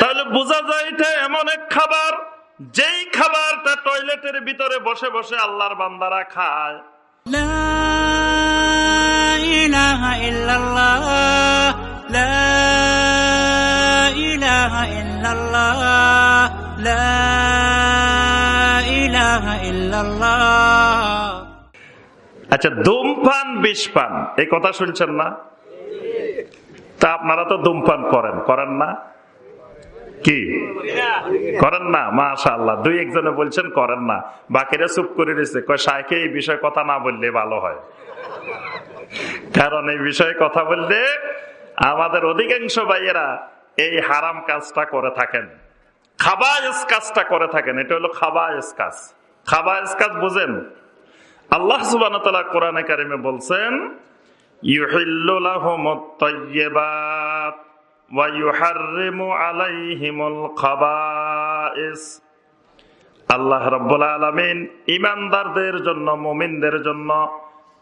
তাহলে বোঝা যায় এটা এমন এক খাবার যেই খাবারটা টয়লেটের ভিতরে বসে বসে আল্লাহর বান্দারা খায়। আচ্ছা ধূমপান বিষপান এই কথা শুনছেন না? তা আপনারা তো ধূমপান করেন করেন না? কি? করেন না মাশা আল্লাহ দুই একজনে বলছেন, করেন না। বাকিরা চুপ করে দিচ্ছে কয় সাইকে এই বিষয়ে কথা না বললে ভালো হয়। কারণ এই বিষয়ে কথা বললে আমাদের অধিকাংশ ভাইয়েরা এই হারাম কাজটা করে থাকেন। খাবায়স কাজটা করে থাকেন। এটা হলো খাবায়স কাজ। খাবায়স কাজ বুঝেন? আল্লাহ সুবান কোরআনে কারিমে বলছেন, ইউহিল্লু আল্লাহ রাব্বুল আলামিন ঈমানদারদের জন্য, মুমিনদের জন্য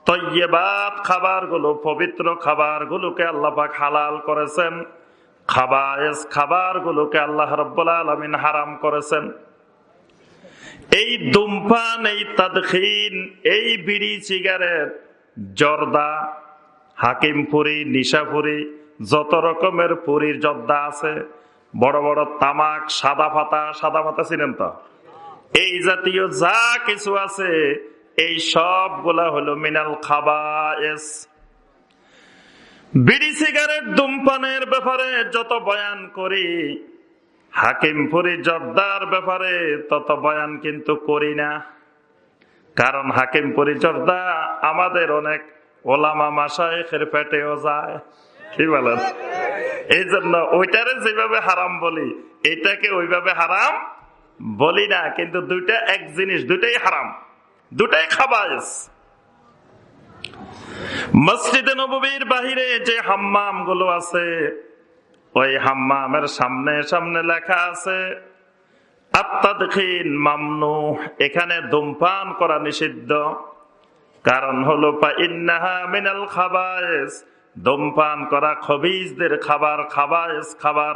তৈবাত খাবারগুলো, পবিত্র খাবারগুলোকে আল্লাহ পাক হালাল করেছেন। খাবায়েস খাবারগুলোকে আল্লাহ রব্বুল আলমিন হারাম করেছেন। এই ধূমপান, এই তাদখিন, এই বিড়ি, সিগারেট, জর্দা, হাকিমপুরি, নিশাপুরি যত রকমের পুরীর জর্দা আছে, বড় বড় তামাক, সাদা ফাতা সাদা ফাতা ছিলেন তো? এই জাতীয় যা কিছু আছে, এই সবগুলা হলো মিনাল খাবায়েস। বিড়ি, সিগারেট, ধূমপানের ব্যাপারে যত বয়ান করি, হাকিমপুরি জর্দার ব্যাপারে তত বয়ান কিন্তু করি না। কারণ হাকিমপুরি জর্দা আমাদের অনেক ওলামা মাসায়ের পেটেও যায়। কি বলেন? এই জন্য ওইটারে যেভাবে হারাম বলি, এটাকে ওইভাবে হারাম বলি না, কিন্তু দুইটা এক জিনিস, দুইটাই হারাম। দুটাই খাবাইস। মসজিদে নবীর বাহিরে যে হাম্মামগুলো আছে, ওই হাম্মামের সামনে সামনে লেখা আছে আত্মাদীন মামনু, এখানে ধূমপান করা নিষিদ্ধ। কারণ হলো পা ইন্নাহা মিনাল খাবায়েস ধূমপান করা খবিজদের খাবার খাবায়েস খাবার।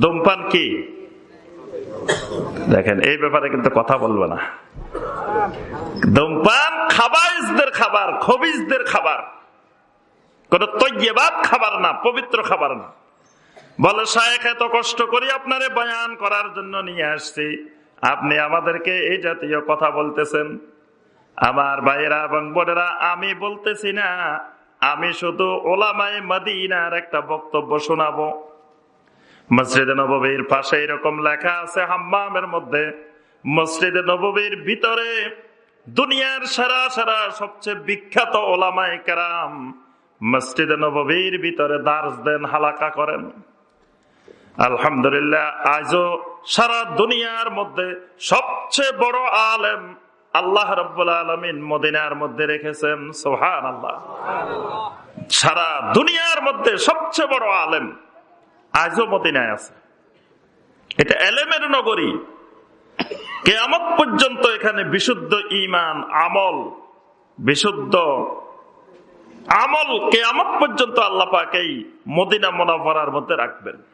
ধূমপান কি? দেখেন, এই ব্যাপারে কিন্তু কথা বলব না। ধূমপান খাবাইজদের খাবার, খবিজদের খাবার। কোন তৈবাদ খাবার না, পবিত্র খাবার না। বলে, শায়েখ, এত কষ্ট করি আপনারে বয়ান করার জন্য নিয়ে আসছি। আপনি আমাদেরকে এই জাতীয় কথা বলতেছেন। আমার ভাইয়েরা এবং বোনেরা, আমি বলতেছি না আমি শুধু ওলামায় মদিনার একটা বক্তব্য শোনাবো। মসজিদে নবীর পাশে এরকম লেখা আছে, হাম্মামের মধ্যে, মসজিদে নবীর ভিতরে দুনিয়ার সারা সারা সবচেয়ে বিখ্যাত ওলামায় কেরাম মসজিদে নবীর ভিতরে দার্স দেন, হালাকা করেন। আলহামদুলিল্লাহ, আজও সারা দুনিয়ার মধ্যে সবচেয়ে বড় আলেম আল্লাহ রব্বুল আলমিন মদিনার মধ্যে রেখেছেন সোহান আল্লাহ সারা দুনিয়ার মধ্যে সবচেয়ে বড় আলেম আজও মদিনায় আছে। এটা এলেমের নগরী। কেয়ামত পর্যন্ত এখানে বিশুদ্ধ ইমান আমল, বিশুদ্ধ আমল কেয়ামত পর্যন্ত আল্লাহ পাকেই মদিনা মোনাফার মধ্যে রাখবেন।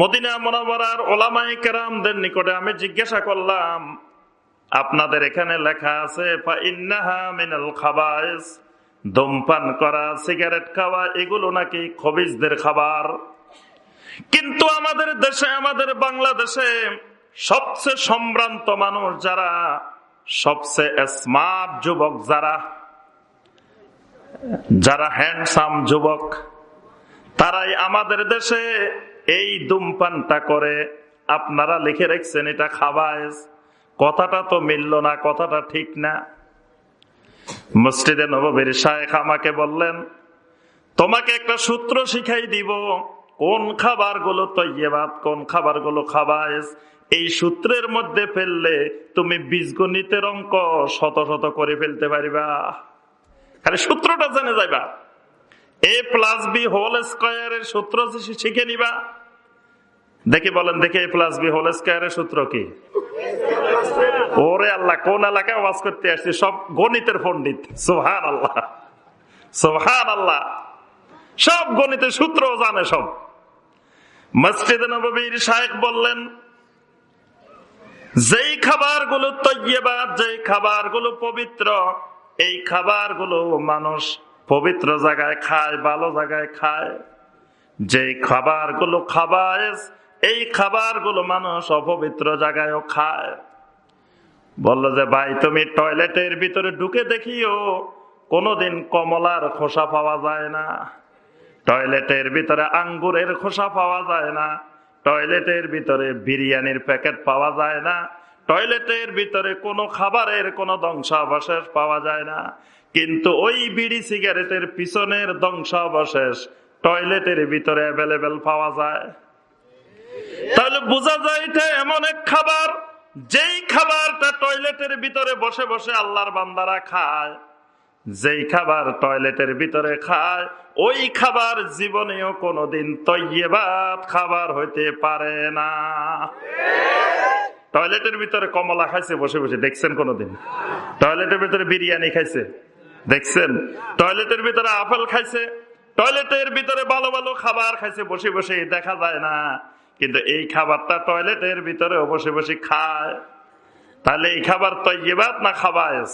মদিনা মোনাফার ওলামাই কেরামদের নিকটে আমি জিজ্ঞাসা করলাম, আপনাদের এখানে লেখা আছে ধূমপান করা, সিগারেট খাওয়া, এগুলো নাকি খবিজদের খাবার। কিন্তু আমাদের দেশে, আমাদের বাংলাদেশে সবচেয়ে সম্ভ্রান্ত মানুষ যারা, সবচেয়ে স্মার্ট যুবক যারা যারা হ্যান্ডসাম যুবক, তারাই আমাদের দেশে এই ধূমপানটা করে আপনারা লিখে রেখছেন, এটা খাবায় কথাটা তো মিলল না, কথাটা ঠিক না। মসজিদে নবীর শায়েখ আমাকে বললেন, তোমাকে একটা সূত্র শিখাই দিব, কোন খাবারগুলো তৈবাদ কোন খাবারগুলো খাবায়স এই সূত্রের মধ্যে ফেললে তুমি বীজগণিতের অঙ্ক শত শত করে ফেলতে পারিবা। খালি সূত্রটা জেনে যাইবা। এ প্লাস বি হোল স্কোয়ারের সূত্র শিখে নিবা। দেখি বলেন, দেখি প্লাস বি হোল স্কোয়ারের সূত্র কি? ওরে আল্লাহ, কোন এলাকায় আওয়াজ করতে আসছি? সব গণিতের পণ্ডিত। সোহান আল্লাহ সোহান আল্লাহ সব গণিতের সূত্র জানে সব। মসজিদ নবীর শায়েক বললেন, যেই খাবারগুলো তৈবাদ যেই খাবারগুলো পবিত্র, এই খাবারগুলো মানুষ পবিত্র জায়গায় খায়, ভালো জায়গায় খায়। যেই খাবারগুলো খাবায় এই খাবারগুলো মানুষ অপবিত্র জায়গায়ও খায়। বলল যে, ভাই, তুমি টয়লেটের ভিতরে ঢুকে দেখিও, কোনোদিন কমলার খোসা পাওয়া যায় না। টয়লেটের ভিতরে আঙ্গুরের খোসা পাওয়া যায় না। টয়লেটের ভিতরে বিরিয়ানির প্যাকেট পাওয়া যায় না। টয়লেটের ভিতরে কোনো খাবারের কোনো ধ্বংসাবশেষ পাওয়া যায় না। কিন্তু ওই বিড়ি সিগারেটের পিছনের ধ্বংসাবশেষ টয়লেটের ভিতরে অ্যাভেলেবেল পাওয়া যায়। তাহলে বোঝা যায় এটা এমন এক খাবার, যেই খাবারটা টয়লেটের ভিতরে বসে বসে আল্লাহর বান্দারা খায়, যেই খাবার টয়লেটের ভিতরে খায়, ওই খাবার জীবনেও কোনোদিন তৈবাদ খাবার হইতে পারে না। টয়লেটের ভিতরে কমলা খাইছে, বসে বসে, দেখছেন কোনোদিন? টয়লেটের ভিতরে বিরিয়ানি খাইছে, দেখছেন? টয়লেটের ভিতরে আপেল খাইছে, টয়লেটের ভিতরে ভালো ভালো খাবার খাইছে, বসে বসে, দেখা যায় না। কিন্তু এই খাবারটা টয়লেটের ভিতরে বসে বসে খায়। তাহলে এই খাবার তৈবাদ না খাবায়স?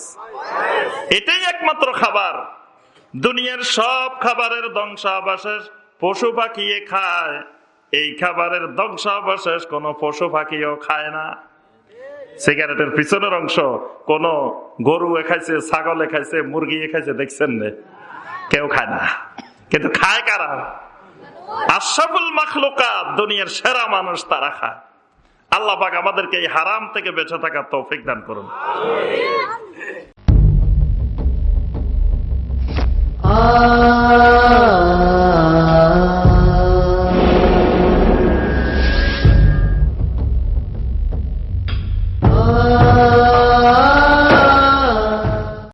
এটাই একমাত্র খাবার। দুনিয়ার সব খাবারের ধ্বংসাবশেষ পশু পাখিয়ে খায়। এই খাবারের ধ্বংসাবশেষ কোন পশু পাখিও খায় না। সিগারেটের পিছনের অংশ কোন গরু খাইছে, ছাগলে খাইছে, মুরগি খাইছে, দেখছেন কেউ খায় না। কিন্তু খায় কারা? আশাফুল মাখলুকা দুনিয়ার সেরা মানুষ তারা খায়। আল্লাহ পাক আমাদেরকে এই হারাম থেকে বেঁচে থাকার তৌফিক দান করুন।